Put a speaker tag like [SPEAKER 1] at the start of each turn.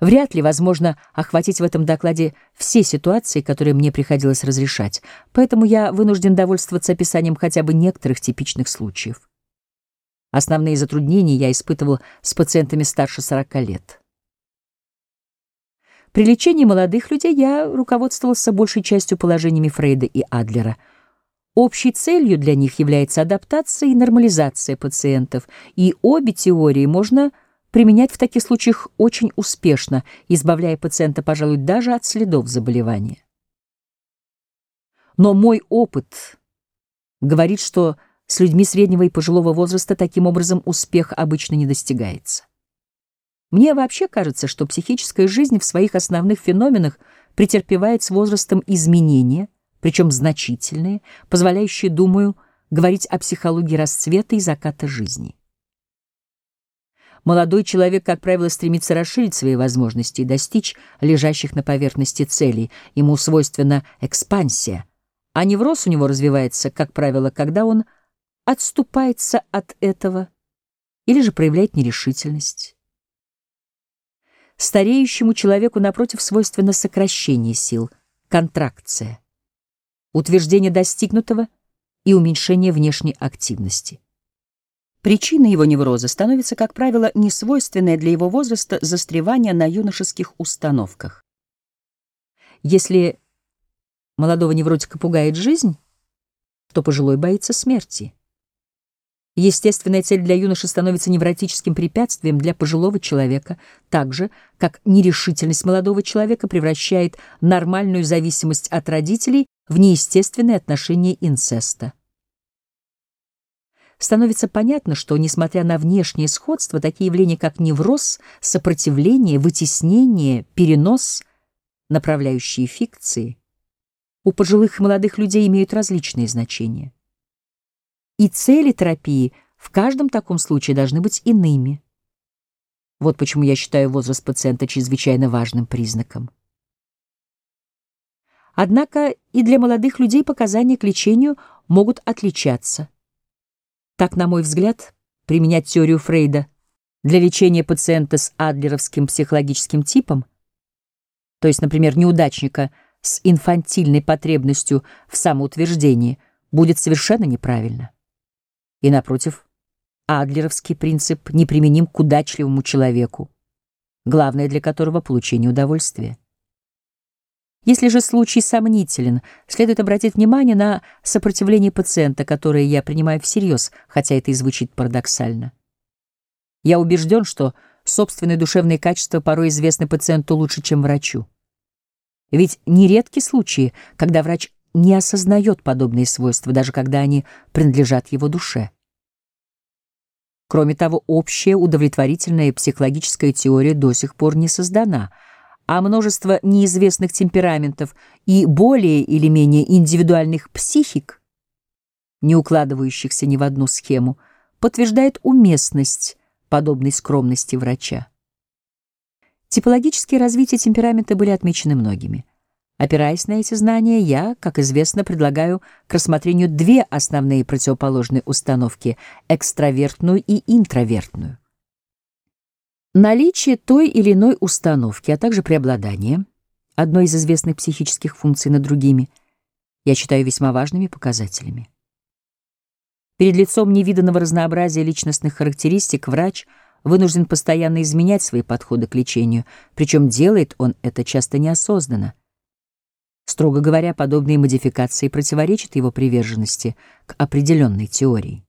[SPEAKER 1] Вряд ли возможно охватить в этом докладе все ситуации, которые мне приходилось разрешать, поэтому я вынужден довольствоваться описанием хотя бы некоторых типичных случаев. Основные затруднения я испытывал с пациентами старше 40 лет. При лечении молодых людей я руководствовался большей частью положениями Фрейда и Адлера. Общей целью для них является адаптация и нормализация пациентов, и обе теории можно применять в таких случаях очень успешно, избавляя пациента, пожалуй, даже от следов заболевания. Но мой опыт говорит, что с людьми среднего и пожилого возраста таким образом успех обычно не достигается. Мне вообще кажется, что психическая жизнь в своих основных феноменах претерпевает с возрастом изменения, причем значительные, позволяющие, думаю, говорить о психологии расцвета и заката жизни. Молодой человек, как правило, стремится расширить свои возможности и достичь лежащих на поверхности целей. Ему свойственна экспансия. А невроз у него развивается, как правило, когда он отступается от этого или же проявляет нерешительность. Стареющему человеку, напротив, свойственно сокращение сил, контракция, утверждение достигнутого и уменьшение внешней активности. Причиной его невроза становится, как правило, несвойственное для его возраста застревание на юношеских установках. Если молодого невротика пугает жизнь, то пожилой боится смерти. Естественная цель для юноши становится невротическим препятствием для пожилого человека, так же, как нерешительность молодого человека превращает нормальную зависимость от родителей в неестественное отношение инцеста становится понятно, что, несмотря на внешнее сходство, такие явления, как невроз, сопротивление, вытеснение, перенос, направляющие фикции, у пожилых и молодых людей имеют различные значения. И цели терапии в каждом таком случае должны быть иными. Вот почему я считаю возраст пациента чрезвычайно важным признаком. Однако и для молодых людей показания к лечению могут отличаться. Так, на мой взгляд, применять теорию Фрейда для лечения пациента с адлеровским психологическим типом, то есть, например, неудачника с инфантильной потребностью в самоутверждении, будет совершенно неправильно. И, напротив, адлеровский принцип неприменим к удачливому человеку, главное для которого — получение удовольствия. Если же случай сомнителен, следует обратить внимание на сопротивление пациента, которое я принимаю всерьез, хотя это и звучит парадоксально. Я убежден, что собственные душевные качества порой известны пациенту лучше, чем врачу. Ведь нередки случаи, когда врач не осознает подобные свойства, даже когда они принадлежат его душе. Кроме того, общая удовлетворительная психологическая теория до сих пор не создана — а множество неизвестных темпераментов и более или менее индивидуальных психик, не укладывающихся ни в одну схему, подтверждает уместность подобной скромности врача. Типологические развития темперамента были отмечены многими. Опираясь на эти знания, я, как известно, предлагаю к рассмотрению две основные противоположные установки — экстравертную и интровертную. Наличие той или иной установки, а также преобладание одной из известных психических функций над другими, я считаю весьма важными показателями. Перед лицом невиданного разнообразия личностных характеристик врач вынужден постоянно изменять свои подходы к лечению, причем делает он это часто неосознанно. Строго говоря, подобные модификации противоречат его приверженности к определенной теории.